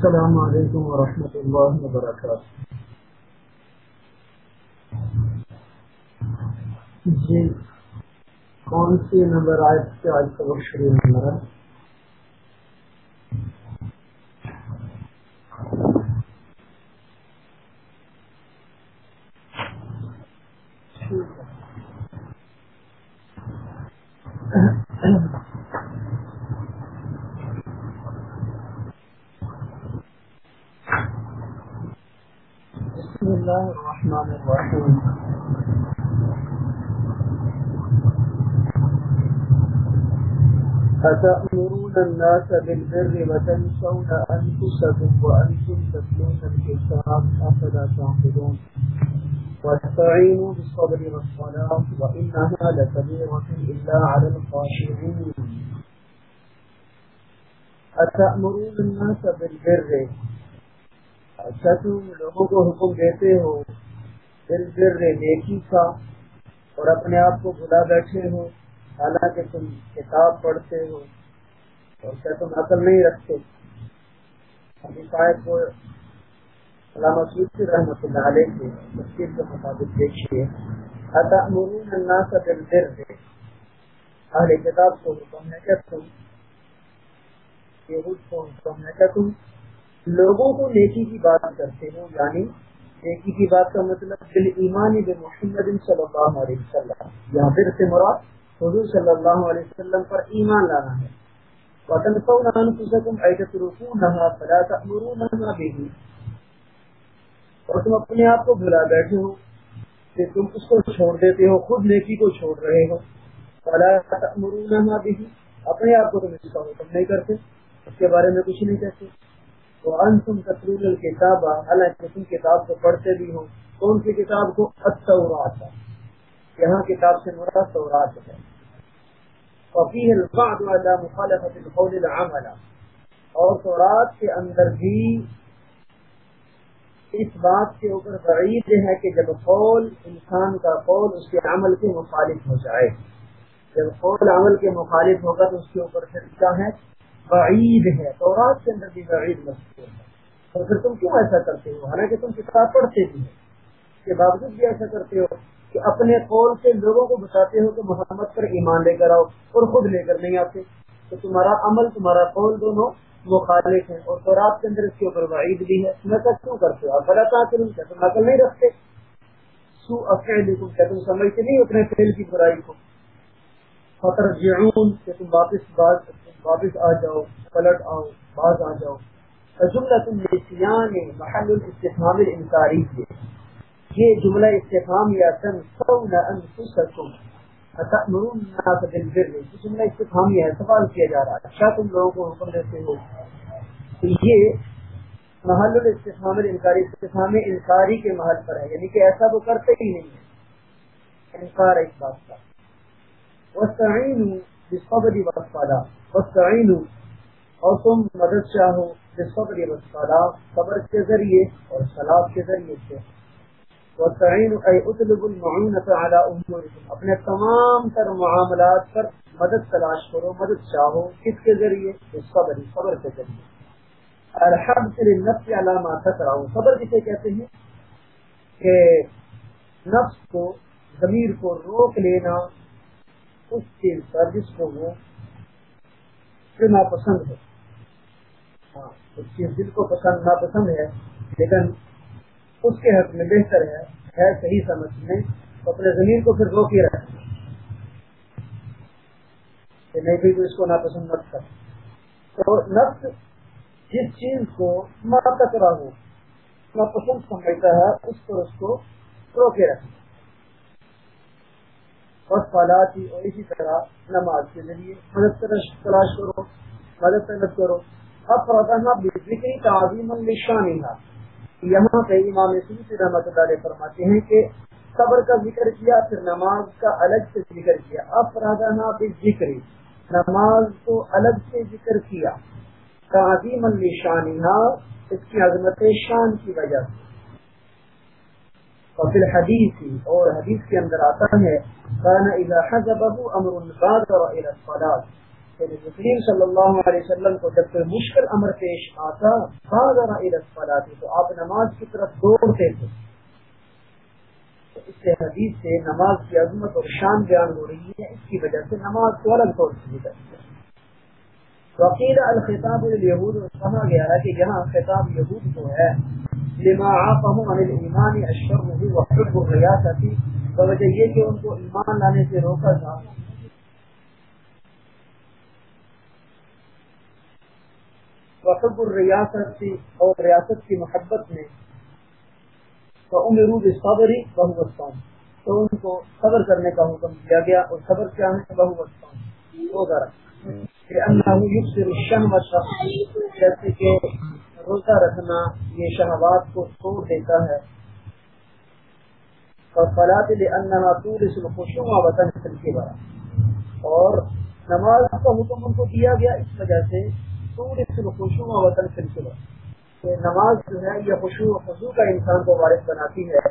السلام علیکم ورحمۃ اللہ وبرکاتہ۔ جی کون سی نمبر آج سے آج کا وقت شروع نمبر ہے أتأمرون الناس بالبر وتنسون أنفسكم وأنتم تتلون الكتاب أفلا تعقلون؟ واستعينوا بالصبر والصلاة وإنها لكبيرة إلا على الخاشعين. أتأمرون الناس بالبر؟ اچھا تم لوگوں کو حکم دیتے ہو بالبر نیکی کا اور اپنے آپ کو بھلا بیٹھے ہو؟ حالانکہ تم کتاب پڑھتے ہو اور کیا تم عقل نہیں رکھتے؟ ابھی صاحب کو علامہ سوسی رحمۃ اللہ علیہ کے تفصیل کے مطابق دیکھیے۔ اتأمرون الناس بالبر۔ اہل کتاب کو حکم ہے کہ تم یہود کو حکم ہے کہ تم لوگوں کو نیکی کی بات کرتے ہو یعنی نیکی کی بات کا مطلب دل ایمان محمد صلی اللہ علیہ وسلم۔ یہاں پھر سے مراد حضور صلی اللہ علیہ وسلم پر ایمان لانا ہے۔ وَتَنْسَوْنَ أَنفُسَكُمْ أَيْ تَتْرُكُونَهَا فَلَا تَأْمُرُونَهَا بِهِ۔ اور تم اپنے آپ کو بھلا بیٹھے ہو کہ تم اس کو چھوڑ دیتے ہو، خود نیکی کو چھوڑ رہے ہو۔ فَلَا تَأْمُرُونَهَا بِهِ۔ اپنے آپ کو تم اس کا حکم نہیں کرتے، اس کے بارے میں کچھ نہیں کہتے۔ تو انتم تتلون الکتاب حالانکہ تم کتاب کو پڑھتے بھی ہو۔ کون سی کتاب کو؟ التورات یہاں کتاب سے مراد تورات ہے۔ وفيه البعض على مخالفة القول العمل. اور تورات کے اندر بھی اس بات کے اوپر بعید ہے کہ جب قول انسان کا قول اس کے عمل کے مخالف ہو جائے. جب قول عمل کے مخالف ہوگا تو اس کے اوپر پھر کیا ہے؟ بعید ہے. تورات کے اندر بھی بعید مذکور ہے. اور پھر تم کیوں ایسا کرتے ہو؟ حالانکہ تم کتاب پڑھتے بھی ہو. کے باوجود بھی ایسا کرتے ہو. کہ اپنے قول سے لوگوں کو بتاتے ہو کہ محمد پر ایمان لے کر آؤ اور خود لے کر نہیں آتے۔ تو تمہارا عمل، تمہارا قول دونوں مخالف ہیں اور تورات کے اندر اس کے اوپر وعید بھی ہے۔ میں تک کیوں کرتے ہو۔ آپ بڑا کروں کیا تم عقل نہیں رکھتے۔ سو افعل کیا تم سمجھتے نہیں اپنے فیل کی برائی کو۔ فطر جعون کہ تم واپس باز، واپس آ جاؤ، پلٹ آؤ، باز آ جاؤ۔ جملہ تم نسیان محل الاستفهام الانکاری۔ کے یہ جملہ استفهام یا تنسون انفسکم اتأمرون الناس بالبر۔ یہ جملہ استفهام ہے، سوال کیا جا رہا ہے۔ اچھا تم لوگوں کو حکم دیتے ہو؟ یہ محل الاستفهام الانکاری استفهام انکاری کے محل پر ہے۔ یعنی کہ ایسا وہ کرتے ہی نہیں ہے انکار اس بات کا۔ وَاسْتَعِينُوا بِالصَّبْرِ وَالصَّلَاةِ۔ وَاسْتَعِينُوا، اور تم مدد چاہو بِالصَّبْرِ وَالصَّلَاةِ۔ صبر کے ذریعے اور صلاح کے ذریعے سے۔ وَاسْتَعِينُوا أَيْ اُطْلُبُ الْمُعُونَةَ عَلَىٰ أُمُورِكُمْ. اپنے تمام تر معاملات پر مدد تلاش کرو، مدد چاہو. کس کے ذریعے اس صبر صبر کے ذریعے. الحمد للنفس على ما تكره صبر کسے کہتے ہیں؟ کہ نفس کو، ضمیر کو روک لینا، اس چیز پر جس کو وہ ناپسند ہے. ہاں اس چیز دل کو پسند، ناپسند ہے، لیکن اس کے حق میں بہتر ہے ہے صحیح سمجھ میں، اپنے زمین کو پھر روک ہی کہ نہیں بھی تو اس کو ناپسند مت کر تو نفس جس چیز کو تک رہو ناپسند سمجھتا ہے، اس پر اس کو روکے رکھنا اور فالاتی اور اسی طرح نماز کے ذریعے مدد تلاش کرو مدد طلب کرو۔ اب پردہ بجلی کی تعظیم الشانی یہاں پہ امام سیسی رحمت اللہ فرماتے ہیں کہ صبر کا ذکر کیا، پھر نماز کا الگ سے ذکر کیا۔ اب پردہ ذکر نماز کو الگ سے ذکر کیا۔ تعظیم الشانی اس کی عظمت شان کی وجہ سے۔ اور پھر حدیث اور حدیث کے اندر آتا ہے كان اذا حجبه امر کریم صلی اللہ علیہ وسلم کو جب کوئی مشکل امر پیش آتا آتی تو آپ نماز کی طرف دوڑتے تھے۔ اس سے حدیث سے نماز کی عظمت اور شان بیان ہو رہی ہے، اس کی وجہ سے نماز کو الگ طور سے وکیل الخطاب الہود کہا گیا ہے کہ یہاں خطاب یہود کو ہے۔ لما عن الایمان الشر وحب الریاست وجہ یہ کہ ان کو ایمان لانے سے روکا تھا وحب الریاست اور ریاست کی محبت میں تو امرود صبری بہو وسطان تو ان کو صبر کرنے کا حکم دیا گیا اور صبر کیا ہے؟ بہو وسطان دو جیسے کہ روزہ رکھنا یہ شہبات کو چھوڑ دیتا ہے۔ اور فلاط انہا طول خوشوں وطن کے بڑا اور نماز کا حکم ان کو دیا گیا اس وجہ سے خوشبو خوشوں وطن سلسلہ کہ نماز جو ہے، یہ خوشو و خصو کا انسان کو وارث بناتی ہے۔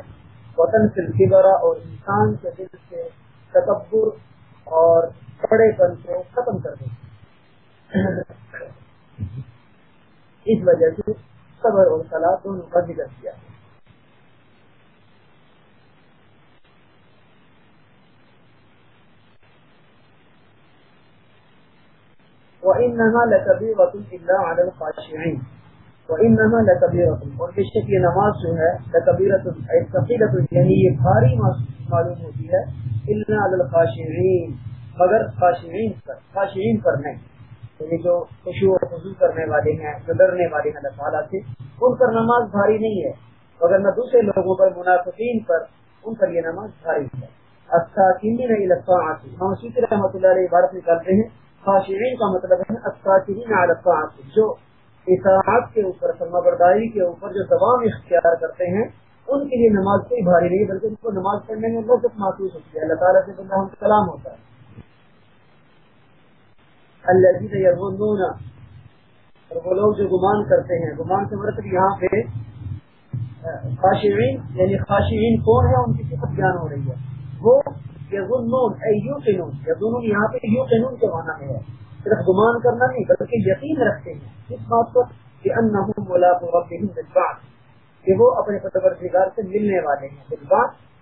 وطن سلسلہ اور انسان کے دل سے تکبر اور بڑے پن کو ختم کر دیتی اس وجہ سے صبر اور صلاح دونوں کا ذکر کیا۔ ہے وَإِنَّهَا لَكَبِيرَةٌ إِلَّا عَلَى الْخَاشِعِينَ. اور بے شک یہ نماز جو ہے یعنی یہ بھاری معلوم ہوتی ہے مگر خاشعین پر خاشعین پر نہیں. یعنی جو خوشی و خصوص کرنے والے ہیں، جو ڈرنے والے ہیں، اللہ تعالیٰ سے، ان پر نماز بھاری نہیں ہے. مگر نہ دوسرے لوگوں پر، منافقین پر، ان پر یہ نماز بھاری ہے. اچھا چینی نہیں لگتا آتی ہم اسی طرح رحمۃ اللہ علیہ عبارت نکالتے ہیں خاشعین کا مطلب ہے اچھا چینی جو اطاعت کے اوپر، فرما برداری کے اوپر جو دوام اختیار کرتے ہیں، ان کے لیے نماز کوئی بھاری نہیں بلکہ ان کو نماز پڑھنے میں بہت محسوس ہوتی ہے۔ اللہ تعالیٰ سے بندہ ہم کلام ہوتا ہے۔ اللہ جی اور وہ لوگ جو گمان کرتے ہیں، گمان سے مرتب مطلب یہاں پہ خاشعین یعنی خاشعین کون ہے، ان کی صفت بیان ہو رہی ہے۔ وہ یزنون اے یو قنون یزنون یہاں پہ یو قنون کے معنی میں ہے۔ صرف گمان کرنا نہیں، بلکہ یقین رکھتے ہیں۔ اس بات پر کہ انہم ملاق ربہم ان کہ وہ اپنے پتبردگار سے ملنے والے ہیں۔ اس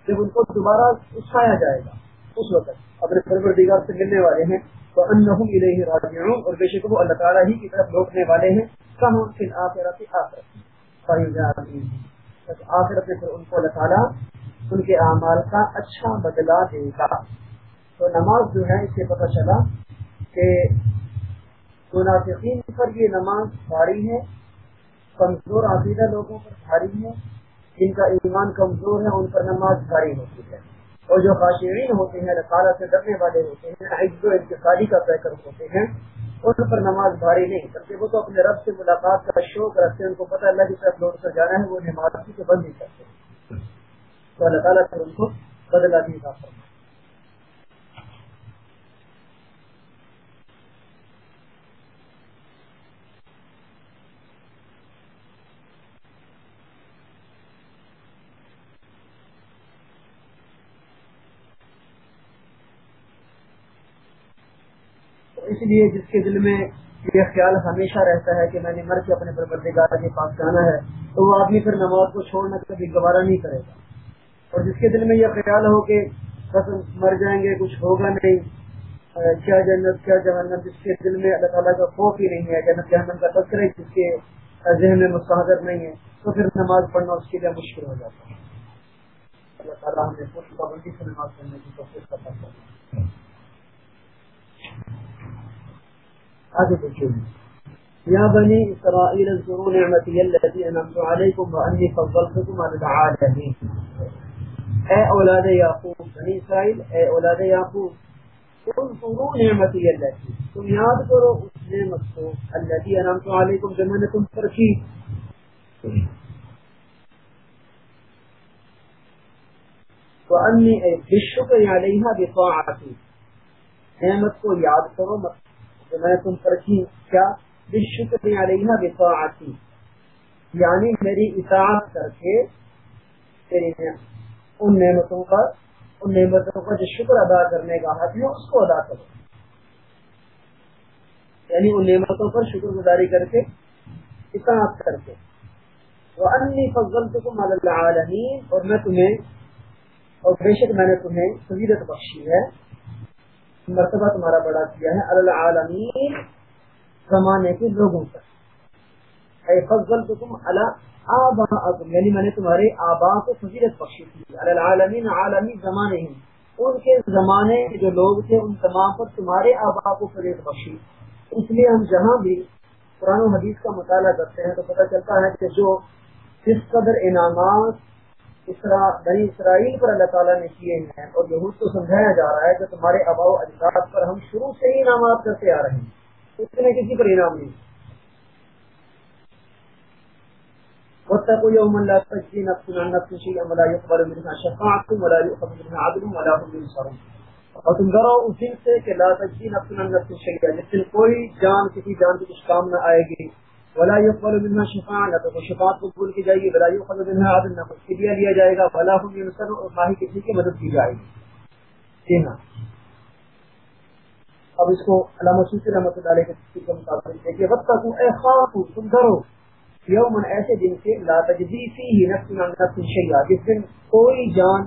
جب ان کو دوبارہ اٹھایا جائے گا، اس وقت اپنے پروردگار سے ملنے والے ہیں۔ تو ان ہی راجعون۔ اور بے شک وہ اللہ تعالیٰ ہی کی طرف لوٹنے والے ہیں۔ کم کہاں پھر آخرت آخرت آخرت میں پھر ان کو اللہ تعالیٰ ان کے اعمال کا اچھا بدلا دے گا۔ تو نماز جو ہے، اس سے پتہ چلا کہ منافقین پر یہ نماز بھاری ہے، کمزور عقیدہ لوگوں پر بھاری ہے، جن کا ایمان کمزور ہے، ان پر نماز بھاری ہوتی ہے۔ اور جو خاشرین ہوتے ہیں تعالیٰ سے ڈرنے والے ہوتے ہیں انتقالی کا پیکر ہوتے ہیں، ان پر نماز بھاری نہیں، بلکہ وہ تو اپنے رب سے ملاقات کا شوق رکھتے ہیں، ان کو پتہ اللہ کی طرف لوٹ کر جانا ہے، وہ نماز کی بند نہیں کرتے تو اللہ تعالیٰ سے ان کو بدلا بھی کا اس لیے جس کے دل میں یہ خیال ہمیشہ رہتا ہے کہ میں نے مر کے اپنے پروردگار کے پاس جانا ہے، تو وہ آدمی پھر نماز کو چھوڑنا کبھی گوارا نہیں کرے گا۔ اور جس کے دل میں یہ خیال ہو کہ بس مر جائیں گے، کچھ ہوگا نہیں کیا جنت، کیا جہنم، جس کے دل میں اللہ تعالیٰ کا خوف ہی نہیں ہے، جنت جہنم کا تذکر ہے جس کے ذہن میں مستحضر نہیں ہے، تو پھر نماز پڑھنا اس کے لیے مشکل ہو جاتا ہے۔ اللہ تعالیٰ ہمیں پابندی سے نماز پڑھنے کی کوشش کرتا ہے آگے دیکھیے۔ یا بنی اسرائیل اذکروا نعمتی التي انعمت علیکم وانی فضلتکم علی العالمین۔ اے اولاد یعقوب، بنی اسرائیل، اے اولاد یعقوب اذکروا نعمتی التي تم یاد کرو اس نعمت کو اللہ کی التي انعمت علیکم جو میں نے تم پر کی وانی بالشکر علیہا بطاعتی نعمت کو یاد کرو کہ میں نے تم پر کی کیا؟ شکر علیہ بطاعتی یعنی میری اطاعت کر کے تیری نعمت۔ ان نعمتوں کا ان نعمتوں کا جو شکر ادا کرنے کا حق ہے اس کو ادا کرو۔ یعنی ان نعمتوں پر شکر گزاری کر کے، اطاعت کر کے۔ وہ انی فضل العالمین اور میں تمہیں اور بے شک میں نے تمہیں فضیلت بخشی ہے۔ مرتبہ تمہارا بڑا کیا ہے۔ العالمین زمانے کے لوگوں پر اے فضل تم اللہ یعنی میں نے تمہارے آبا کو فضیلت بخشی تھی۔ العالمین عالمی زمانے ہیں۔ ان کے زمانے کے جو لوگ تھے، ان تمام پر تمہارے آبا کو فضیلت بخشی۔ اس لیے ہم جہاں بھی قرآن و حدیث کا مطالعہ کرتے ہیں تو پتہ چلتا ہے کہ جو جس قدر انعامات بنی اسرائیل پر اللہ تعالیٰ نے کیے ہیں اور یہود کو سمجھایا جا رہا ہے کہ تمہارے ابا و اجداد پر ہم شروع سے ہی انعامات کرتے آ رہے ہیں۔ اس میں کسی پر انعام نہیں۔ واتقوا يوما لا تجزي نفس عن نفس شيئا ولا يقبل منها شفاعة ولا يؤخذ منها عدل ولا هم ينصرون. اور تم ڈرو اس دن سے کہ لا تجزي نفس عن نفس شيئا. جس دن کوئی جان کسی جان کی کچھ کام نہ آئے گی، ولا يقبل منها شفاعة، نہ تو شفاعت قبول کی جائے گی، ولا يؤخذ منها عدل، نہ کچھ فدیہ لیا جائے گا، ولا هم ينصرون اور نہ ہی کسی کی مدد کی جائے گی. جی ہاں. اب اس کو علامہ سوسی رحمۃ اللہ علیہ کے مطابق دیکھیے. وقت اے خواب تم ڈرو. یومن ایسے دن سے لا تجزی فی نفس عن نفس شیئا، جس دن کوئی جان،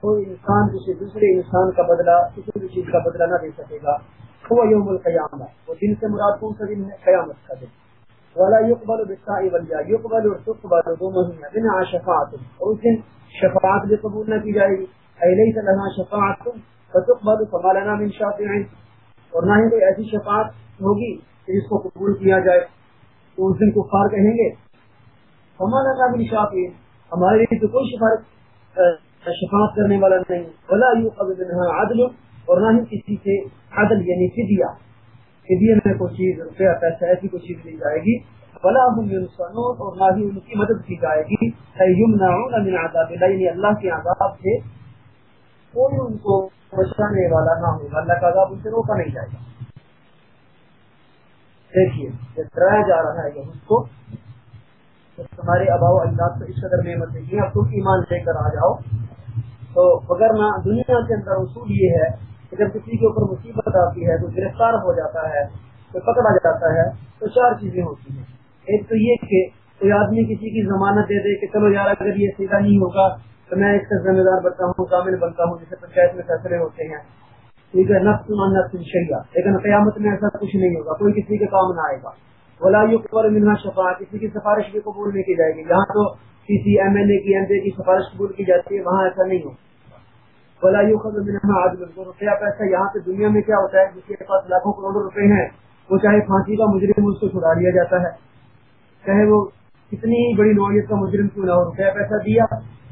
کوئی انسان کسی دوسرے انسان کا بدلہ، کسی بھی چیز کا بدلہ نہ دے سکے گا۔ وہ یوم القیامہ، وہ دن سے مراد کون سا دن ہے؟ قیامت کا دن۔ والا یقبل بالسائی والجا یقبل اور تقبل دو مہینہ بنا شفاعت اور اس دن شفاعت بھی قبول نہ کی جائے گی۔ الیس لنا شفاعت فتقبل فما لنا من شافعین اور نہ ہی کوئی ایسی شفاعت ہوگی کہ جس کو قبول کیا جائے۔ تو اس دن کفار کہیں گے ہمارا کا بھی شافی ہمارے لیے تو کوئی شفاعت شفاعت کرنے والا نہیں۔ بلا یو قبل عدل، اور نہ ہی کسی سے عدل یعنی فدیہ۔ فدیہ میں کوئی چیز روپیہ پیسہ، ایسی کوئی چیز لی جائے گی۔ بلا ہم اور نہ ہی ان کی مدد کی جائے گی۔ یمنعون من عذاب اللہ یعنی اللہ کے عذاب سے کوئی ان کو بچانے والا، نہ ہوگا اللہ کا عذاب ان سے روکا نہیں جائے گا۔ دیکھیے ڈرایا جا رہا ہے اس کو تمہارے اباؤ اجداد کو اس قدر نعمت دیکھیے اب تم ایمان لے کر آ جاؤ۔ تو اگر نہ دنیا کے اندر اصول یہ ہے کہ جب کسی کے اوپر مصیبت آتی ہے، تو گرفتار ہو جاتا ہے، تو پکڑا جاتا ہے، تو چار چیزیں ہوتی ہیں۔ ایک تو یہ کہ کوئی آدمی کسی کی ضمانت دے دے کہ چلو یار، اگر یہ سیدھا نہیں ہوگا، تو میں اس کا ذمہ دار بنتا ہوں، کامل بنتا ہوں جیسے پنچایت میں فیصلے ہوتے ہیں۔ ٹھیک ہے نفس نفس شریعہ لیکن قیامت میں ایسا کچھ نہیں ہوگا، کوئی کسی کے کام نہ آئے گا۔ ولا پر منہا شفا کسی کی سفارش بھی قبول نہیں کی جائے گی۔ یہاں تو کسی ایم ایل اے کی، ایم پی کی سفارش قبول کی جاتی ہے، وہاں ایسا نہیں ہوگا ولا خبر منہا آج روپیہ پیسہ یہاں پہ دنیا میں کیا ہوتا ہے؟ جس کے پاس لاکھوں کروڑوں روپے ہیں، وہ چاہے پھانسی کا مجرم اس کو چھڑا لیا جاتا ہے۔ چاہے وہ کتنی بڑی نوعیت کا مجرم کیوں نہ ہو، روپیہ پیسہ دیا،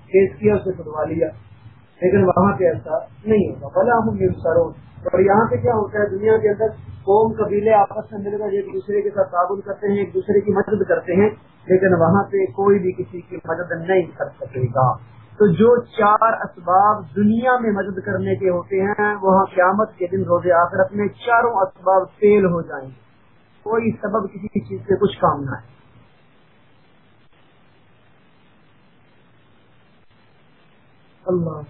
کیس کیا، اسے چھڑوا لیا۔ لیکن وہاں پہ ایسا نہیں ہوگا بلا ہوں ہم سرو اور یہاں پہ کیا ہوتا ہے؟ دنیا کے اندر قوم قبیلے آپس میں مل کر ایک دوسرے کے ساتھ تعاون کرتے ہیں، ایک دوسرے کی مدد کرتے ہیں، لیکن وہاں پہ کوئی بھی کسی کی مدد نہیں کر سکے گا۔ تو جو چار اسباب دنیا میں مدد کرنے کے ہوتے ہیں، وہاں قیامت کے دن روز آخرت میں چاروں اسباب فیل ہو جائیں گے۔ کوئی سبب کسی چیز سے کچھ کام نہ ہے اللہ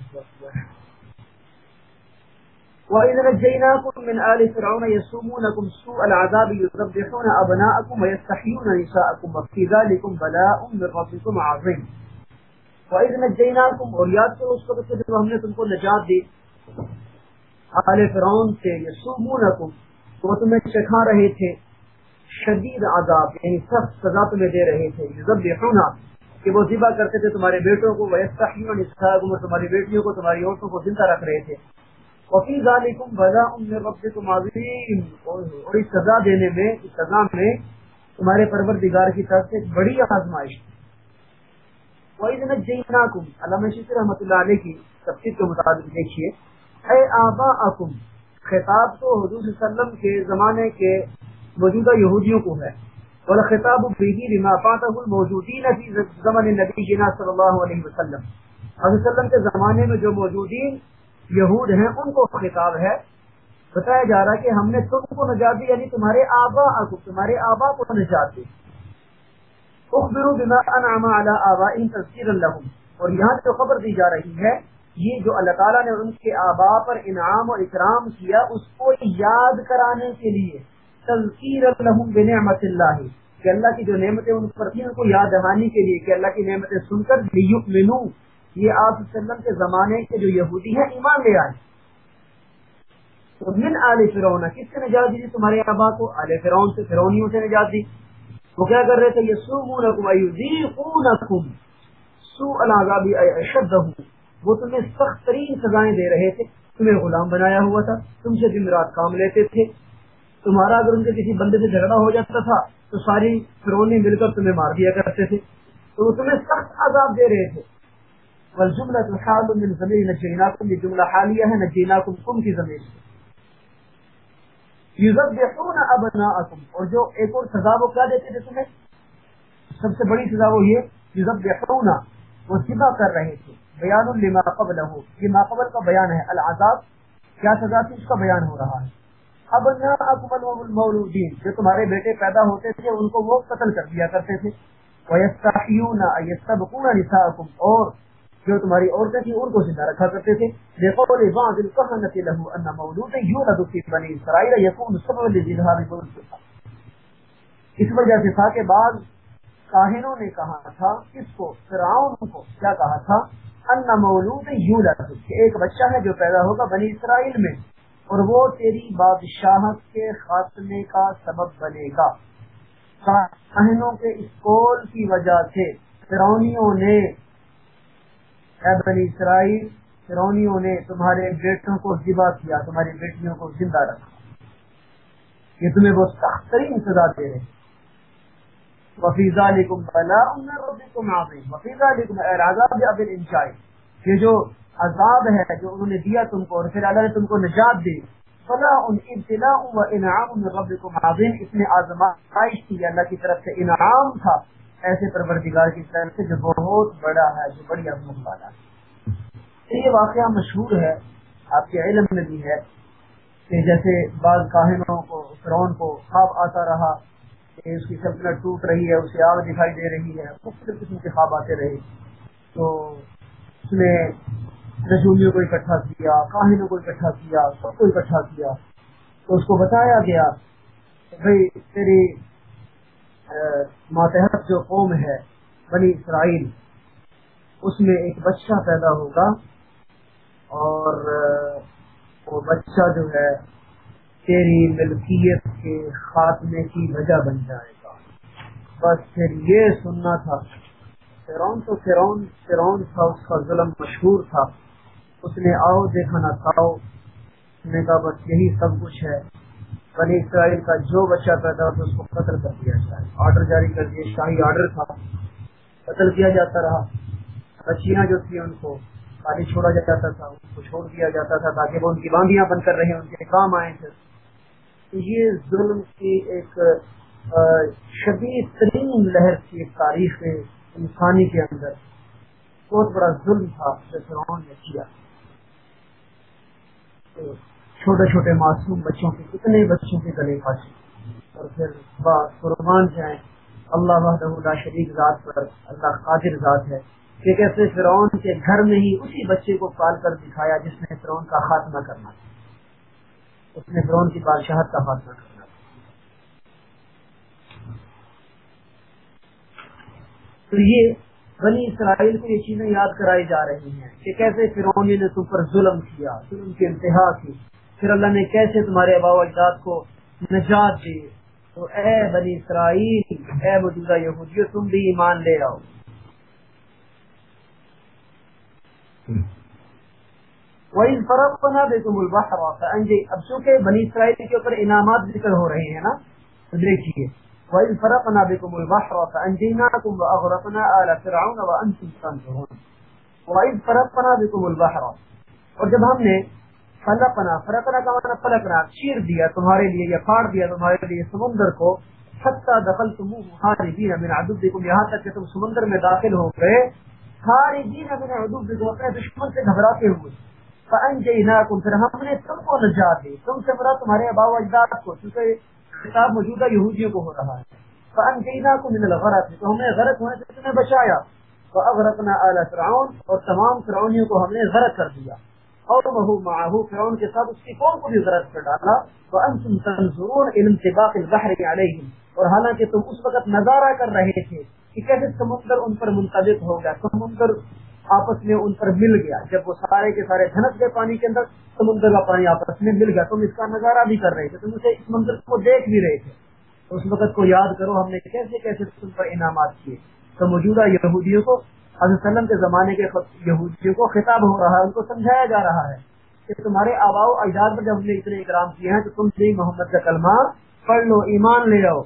وَإِذْ نَجَّيْنَاكُمْ مِنْ آلِ فِرْعَوْنَ يَسُومُونَكُمْ سُوءَ الْعَذَابِ يُذَبِّحُونَ أَبْنَاءَكُمْ وَيَسْتَحْيُونَ نِسَاءَكُمْ وَفِي ذَلِكُمْ بَلَاءٌ مِنْ رَبِّكُمْ عَظِيمٌ. وَإِذْ نَجَّيْنَاكُمْ اور یاد کرو اس وقت جب ہم نے تم کو نجات دی. آل فرعون سے یسومونکم وہ تمہیں چکھا رہے تھے. شدید عذاب یعنی سخت سزا تمہیں دے رہے تھے. یذبحون کہ وہ ذبح کرتے تھے تمہارے بیٹوں کو اور تمہاری بیٹیوں کو، تمہاری عورتوں کو زندہ رکھ رہے تھے۔ وفی ذالکم بلا ام ربکم عظیم اور اس سزا دینے میں، اس سزا میں تمہارے پروردگار کی طرف سے بڑی آزمائش۔ وَإِذْ علامہ شکر رحمۃ اللہ علیہ کی تفسیر کے مطابق دیکھیے۔ اے آباءکم، خطاب تو حضور صلی اللہ علیہ وسلم کے زمانے کے موجودہ یہودیوں کو ہے۔ والخطاب به لما فاته الموجودین فی زمن نبی جنا صلی اللہ علیہ وسلم۔ حضرت وسلم کے زمانے میں جو موجودین یہود ہیں، ان کو خطاب ہے۔ بتایا جا رہا کہ ہم نے تم کو نجات دی یعنی تمہارے آبا کو، تمہارے آبا کو نجات دی۔ اخبروا بما انعم على آبائهم تذکرا لهم۔ اور یہاں جو خبر دی جا رہی ہے، یہ جو اللہ تعالیٰ نے ان کے آبا پر انعام اور اکرام کیا، اس کو یاد کرانے کے لیے۔ تذکیر لهم بنعمت اللہ، کہ اللہ کی جو نعمتیں ان پر تھیں، ان کو یاد دہانی کے لیے، کہ اللہ کی نعمتیں سن کر لیؤمنو، یہ آپ وسلم کے زمانے کے جو یہودی ہیں، ایمان لے آئے۔ تو من آل فرعون، کس سے نجات دی تمہارے آبا کو؟ آل فرعون سے، فرعونیوں سے نجات دی۔ وہ کیا کر رہے تھے؟ یہ سومونکم ایذیقونکم سوء العذاب اشدہ وہ تمہیں سخت ترین سزائیں دے رہے تھے۔ تمہیں غلام بنایا ہوا تھا۔ تم سے دن رات کام لیتے تھے۔ تمہارا اگر ان کے کسی بندے سے جھگڑا ہو جاتا تھا، تو ساری فرونی مل کر تمہیں مار دیا کرتے تھے۔ تو وہ تمہیں سخت عذاب دے رہے تھے۔ جملہ زمین نجینا کم یہ جملہ حالیہ ہے نجینا کم کم کی زمین ابناءکم اور جو ایک اور سزا وہ کیا دیتے تھے تمہیں؟ سب سے بڑی سزا وہ یہ یوزب وہ سبا کر رہے تھے۔ بیان لما قبل ہو یہ ما قبل کا بیان ہے۔ العذاب، کیا سزا تھی؟ اس کا بیان ہو رہا ہے۔ اب اکمل مولودین جو تمہارے بیٹے پیدا ہوتے تھے، ان کو وہ قتل کر دیا کرتے تھے۔ اور جو تمہاری عورتیں تھیں، ان کو زندہ رکھا کرتے تھے۔ اس وجہ سے تھا کہ بعض کاہنوں نے کہا تھا، اس کو، فرعون کو، کیا کہا تھا؟ ان مولود یولد ایک بچہ ہے جو پیدا ہوگا بنی اسرائیل میں۔ اور وہ تیری بادشاہت کے خاتمے کا سبب بنے گا۔ کاہنوں کے اس کول کی وجہ سے فرونیوں نے، اے بنی اسرائیل فرونیوں نے تمہارے بیٹوں کو ذبح کیا، تمہاری بیٹیوں کو زندہ رکھا۔ یہ تمہیں وہ سخت ترین سزا دے رہے وفیزہ لکم بلا وفیزہ لکم اعراض ابل انشائی یہ جو عذاب ہے جو انہوں نے دیا تم کو اور پھر اللہ نے تم کو نجات دی۔ فلا ان ابتلا و انعام من ربکم عظیم اس میں آزمائش تھی اللہ کی طرف سے انعام تھا۔ ایسے پروردگار کی طرف سے جو بہت بڑا ہے، جو بڑی عظمت والا ہے۔ یہ واقعہ مشہور ہے، آپ کے علم میں بھی ہے کہ جیسے بعض کاہنوں کو فرون کو خواب آتا رہا کہ اس کی سلطنت ٹوٹ رہی ہے، اسے آگ دکھائی دے رہی ہے، مختلف قسم کے خواب آتے رہے۔ تو اس نے رجومیوں کو اکٹھا کیا، کاہنوں کو اکٹھا کیا، سب کو اکٹھا کیا۔ تو اس کو بتایا گیا کہ بھائی تیری ماتحت جو قوم ہے، بنی اسرائیل، اس میں ایک بچہ پیدا ہوگا اور وہ بچہ جو ہے، تیری ملکیت کے خاتمے کی وجہ بن جائے گا۔ بس پھر یہ سننا تھا۔ فرون تو فرون فرون تھا، اس کا ظلم مشہور تھا۔ اس نے آؤ، دیکھا نہ کھاؤ۔ نے کہا، بس یہی سب کچھ ہے۔ بنی اسرائیل کا جو بچہ پیدا ہو اس کو قتل کر دیا جائے۔ آرڈر جاری کر دیا شاہی آرڈر تھا۔ قتل کیا جاتا رہا۔ بچیاں جو تھی ان کو خالی چھوڑا جاتا تھا، ان کو چھوڑ دیا جاتا تھا تاکہ وہ ان کی باندیاں بند کر رہے ہیں ان کے کام آئے تھے یہ ظلم کی ایک شدید ترین لہر کی ایک تاریخ انسانی کے اندر۔ بہت بڑا ظلم تھا جو فرعون نے کیا۔ چھوٹے چھوٹے معصوم بچوں کے کتنے بچوں کے گلے پھنسے اور پھر قربان جائیں، اللہ وحدہ شریف ذات پر اللہ قادر ذات ہے۔ کہ کیسے فرعون کے گھر میں ہی اسی بچے کو پال کر دکھایا جس نے فرعون کا خاتمہ کرنا تھا۔ اس نے فرعون کی بادشاہت کا خاتمہ کرنا تھا۔ تو یہ بنی اسرائیل کو یہ چیزیں یاد کرائی جا رہی ہیں کہ کیسے فرونی نے تم پر ظلم کیا، ظلم کی انتہا کی۔ پھر اللہ نے کیسے تمہارے ابا اجداد کو نجات دی؟ تو اے بنی اسرائیل، اے موجودہ یہودیو، تم بھی ایمان لے آؤ۔ وہی فرق بنا دے تم البحر اب چونکہ بنی اسرائیل کے اوپر انعامات ذکر ہو رہے ہیں نا دیکھیے۔ وَإِذْ فَرَقْنَا بِكُمُ الْبَحْرَ فَأَنْجَيْنَاكُمْ وَأَغْرَقْنَا آلَ فِرْعَوْنَ وَأَنْتُمْ تَنْظُرُونَ. وَإِذْ فَرَقْنَا بِكُمُ الْبَحْرَ. اور جب ہم نے فلقنا، فرقنا کا معنی فلقنا چیر دیا تمہارے لیے یا پھاڑ دیا تمہارے لیے سمندر کو، حتی دخلتموه خارجین من عدوبکم یہاں تک کہ تم سمندر میں داخل ہو گئے خارجین من عدوبکم اپنے دشمن سے گھبراتے ہوئے. فانجیناکم پھر ہم نے تم کو نجات دی، تم سے مراد تمہارے ابا و اجداد کو کیونکہ خطاب موجودہ یہودیوں کو ہو رہا ہے۔ فان کینا کو من الغرق تو ہم نے غرق ہونے سے تمہیں بچایا۔ تو فاغرقنا آل فرعون، اور تمام فرعونیوں کو ہم نے غرق کر دیا۔ اور مہو ماہو فرعون کے ساتھ اس کی قوم کو بھی غرض کر ڈالا۔ تو انتم تنظرون علم طباق البحر علیہم اور حالانکہ تم اس وقت نظارہ کر رہے تھے کہ کیسے سمندر ان پر منطبق ہو گیا سمندر آپس میں ان پر مل گیا۔ جب وہ سارے کے سارے دھنس گئے پانی کے اندر سمندر کا پانی آپس میں مل گیا۔ تم اس کا نظارہ بھی کر رہے تھے، تم اسے اس منظر کو دیکھ بھی رہے تھے۔ اس وقت کو یاد کرو، ہم نے کیسے کیسے تم پر انعامات کیے۔ تو موجودہ یہودیوں کو، حضرت وسلم کے زمانے کے یہودیوں کو خطاب ہو رہا ہے، ان کو سمجھایا جا رہا ہے کہ تمہارے آبا و اجداد پر جب ہم نے اتنے اکرام کیے ہیں، تو تم سے محمد کا کلمہ پڑھ لو، ایمان لے جاؤ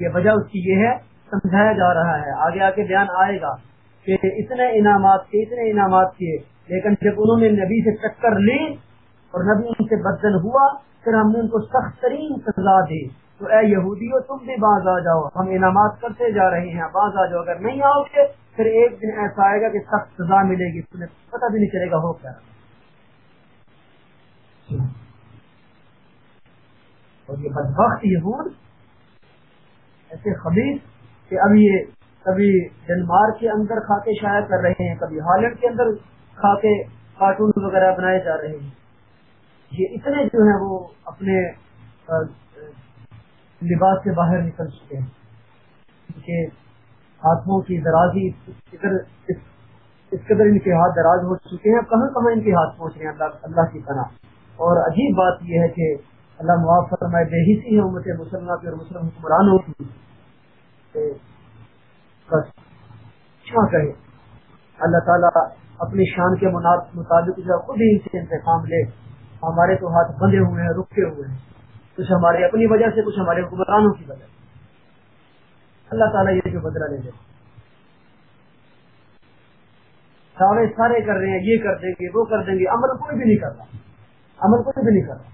یہ وجہ اس کی یہ ہے، سمجھایا جا رہا ہے۔ آگے آگے بیان آئے گا۔ کہ اتنے انعامات کے، اتنے انعامات کیے۔ لیکن جب انہوں نے نبی سے ٹکر لی اور نبی ان سے بدل ہوا، پھر ہم نے ان کو سخت ترین سزا دی۔ تو اے یہودیو، تم بھی باز آ جاؤ۔ ہم انعامات کرتے جا رہے ہیں، باز آ جاؤ۔ اگر نہیں آؤ گے، پھر ایک دن ایسا آئے گا کہ سخت سزا ملے گی۔ تمہیں پتہ بھی نہیں چلے گا، ہو کیا۔ اور یہ بدبخت یہود، ایسے خبیص کہ اب یہ کبھی ڈنمارک کے اندر کھاتے شاید کر رہے ہیں، کبھی ہالینڈ کے اندر کھا کے کارٹون وغیرہ بنائے جا رہے ہیں۔ یہ اتنے جو ہیں وہ اپنے لباس سے باہر نکل چکے ہیں۔ کیونکہ ہاتھوں کی درازی اس قدر ان کے ہاتھ دراز ہو چکے ہیں کہاں کہاں ان کے ہاتھ پہنچ رہے ہیں؟ اللہ اللہ کی طرح۔ اور عجیب بات یہ ہے کہ اللہ معاف فرمائے بے حسی ہے امت مسلمہ کی اور مسلم حکمرانوں کی۔ بس کیا کہے اللہ تعالیٰ اپنی شان کے مطابق خود ہی سے انتقام لے۔ ہمارے تو ہاتھ بندے ہوئے ہیں، رکے ہوئے ہیں۔ کچھ ہماری اپنی وجہ سے، کچھ ہمارے حکمرانوں کی وجہ سے۔ اللہ تعالیٰ یہ جو بدلا لے لے۔ سارے سارے کر رہے ہیں، یہ کر دیں گے، وہ کر دیں گے۔ عمل کوئی بھی نہیں کر رہا۔ عمل کوئی بھی نہیں کر رہا۔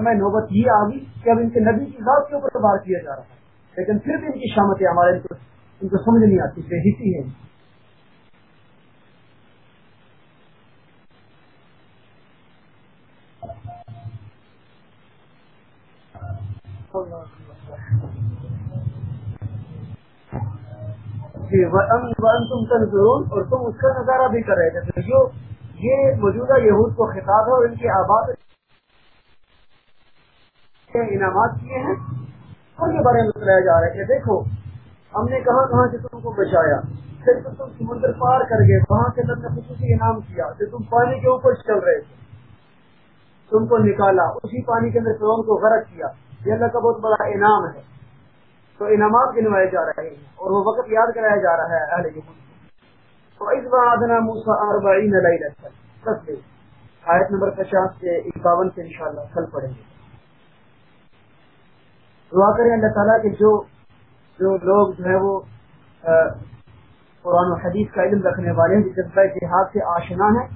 ہمیں نوبت یہ آ گئی کہ اب ان کے نبی کی ذات کے اوپر بار کیا جا رہا ہے۔ لیکن پھر بھی ان کی شامتیں ہمارے ان کو سمجھ نہیں آتی، بے حسی ہے جی تم تنظرون اور تم اس کا نظارہ بھی کر رہے تھے جو یہ موجودہ یہود کو خطاب ہے اور ان کے آباد انعامات کیے ہیں۔ ان کے بارے میں بتایا جا رہا ہے کہ دیکھو، ہم نے کہاں کہاں سے تم کو بچایا، پھر تو تم سمندر پار کر گئے، وہاں سے تم نے خصوصی انعام کیا، پھر تم پانی کے اوپر چل رہے تھے۔ تم کو نکالا، اسی پانی کے اندر قوم کو غرق کیا، یہ اللہ کا بہت بڑا انعام ہے۔ تو انعامات گنوائے جا رہے ہیں، اور وہ وقت یاد کرایا جا رہا ہے اہل تو اس بار آدنا موسا اربعین لیلہ آیت نمبر پچاس سے اکاون سے انشاءاللہ کل پڑھیں گے۔ دعا کریں اللہ تعالیٰ کے جو جو لوگ جو ہے وہ قرآن و حدیث کا علم رکھنے والے ہیں جذبہ جہاد سے آشنا ہے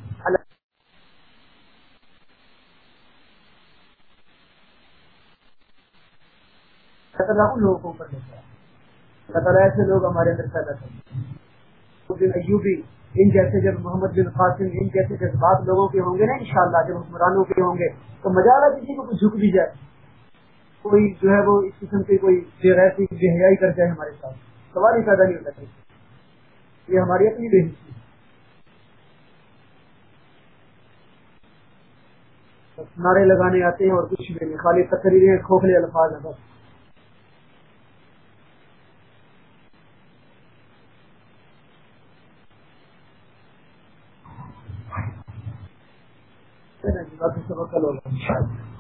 تعالیٰ ان لوگوں کو اوپر لیتا ہے اللہ تعالیٰ ایسے لوگ ہمارے اندر پیدا کرتے ہیں ایوبی، ان جیسے جب محمد بن قاسم، ان جیسے جذبات لوگوں کے ہوں گے نا، انشاءاللہ جب حکمرانوں کے ہوں گے، تو مزہ آ کسی کو جھک بھی جائے۔ کوئی جو ہے وہ اس قسم کی کوئی بے غیرتی، بے حیائی کر جائے ہمارے ساتھ۔ سوال ہی پیدا نہیں ہوتا چاہیے یہ ہماری اپنی بے حسی نعرے لگانے آتے ہیں اور کچھ بھی نہیں۔ خالی تقریریں، کھوکھلے الفاظ ہیں بس۔ جی، باقی سب کل ہوگا